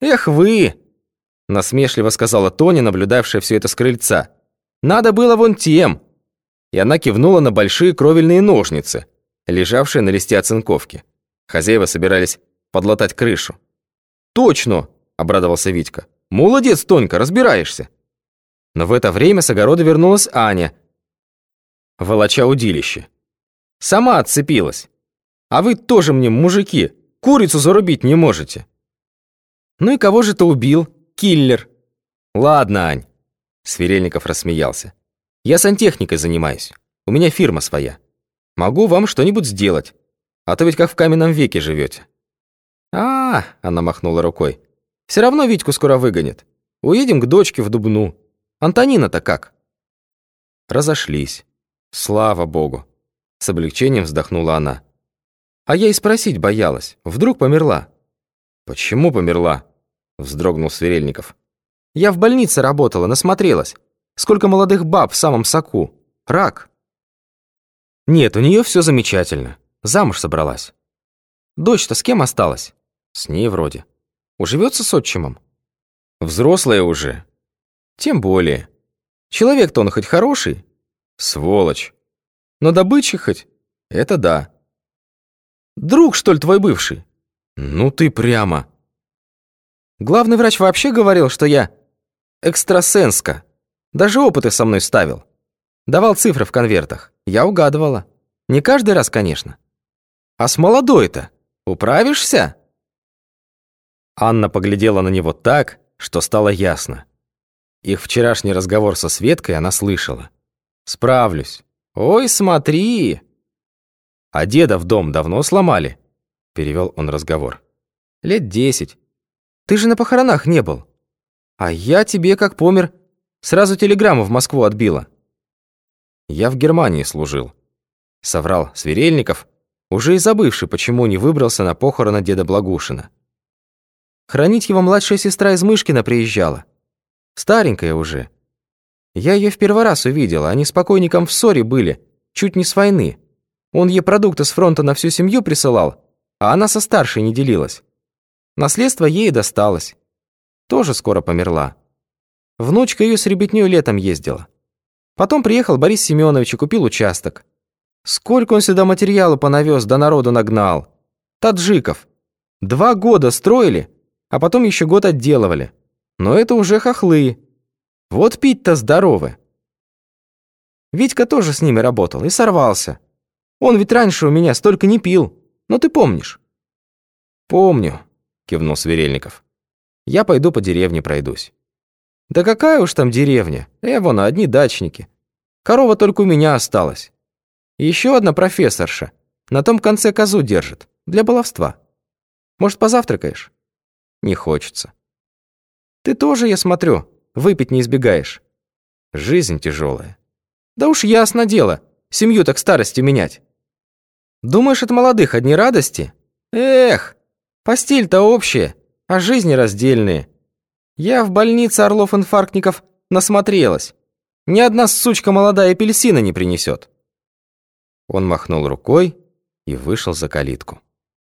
«Эх вы!» – насмешливо сказала Тоня, наблюдавшая все это с крыльца. «Надо было вон тем!» И она кивнула на большие кровельные ножницы, лежавшие на листе оцинковки. Хозяева собирались подлатать крышу. «Точно!» – обрадовался Витька. «Молодец, Тонька, разбираешься!» Но в это время с огорода вернулась Аня, волоча удилище. «Сама отцепилась. А вы тоже мне, мужики, курицу зарубить не можете». «Ну и кого же ты убил? Киллер!» «Ладно, Ань», – Сверельников рассмеялся. «Я сантехникой занимаюсь. У меня фирма своя. Могу вам что-нибудь сделать. А то ведь как в каменном веке живете. «А, -а, -а она махнула рукой. «Все равно Витьку скоро выгонят. Уедем к дочке в Дубну. Антонина-то как?» Разошлись. Слава богу. С облегчением вздохнула она. А я и спросить боялась. Вдруг померла? Почему померла? Вздрогнул Сверельников. Я в больнице работала, насмотрелась. Сколько молодых баб в самом соку. Рак. Нет, у нее все замечательно. Замуж собралась. Дочь-то с кем осталась? С ней вроде. Уживется с отчимом? Взрослая уже. Тем более. Человек-то он хоть хороший? Сволочь. Но добычи хоть? Это да. Друг, что ли, твой бывший? Ну ты прямо. Главный врач вообще говорил, что я экстрасенска. Даже опыты со мной ставил. Давал цифры в конвертах. Я угадывала. Не каждый раз, конечно. А с молодой-то управишься? Анна поглядела на него так, что стало ясно. Их вчерашний разговор со Светкой она слышала. «Справлюсь». «Ой, смотри!» «А деда в дом давно сломали?» Перевел он разговор. «Лет десять. Ты же на похоронах не был. А я тебе, как помер, сразу телеграмму в Москву отбила». «Я в Германии служил», — соврал Сверельников, уже и забывший, почему не выбрался на похороны деда Благушина. Хранить его младшая сестра из Мышкина приезжала. Старенькая уже. Я ее в первый раз увидела, они с покойником в ссоре были, чуть не с войны. Он ей продукты с фронта на всю семью присылал, а она со старшей не делилась. Наследство ей досталось. Тоже скоро померла. Внучка ее с ребятнёй летом ездила. Потом приехал Борис Семенович и купил участок. Сколько он сюда материала понавез, да народу нагнал. Таджиков. Два года строили, а потом еще год отделывали. Но это уже хохлы. Вот пить-то здоровы. Витька тоже с ними работал и сорвался. Он ведь раньше у меня столько не пил. Но ты помнишь? Помню, кивнул Сверельников. Я пойду по деревне пройдусь. Да какая уж там деревня? Э, вон, одни дачники. Корова только у меня осталась. еще одна профессорша. На том конце козу держит. Для баловства. Может, позавтракаешь? Не хочется. Ты тоже, я смотрю, выпить не избегаешь. Жизнь тяжелая. Да уж ясно дело, семью так старости менять. Думаешь, от молодых одни радости? Эх, постель-то общая, а жизни раздельные. Я в больнице Орлов-инфарктников насмотрелась. Ни одна сучка молодая апельсина не принесет. Он махнул рукой и вышел за калитку.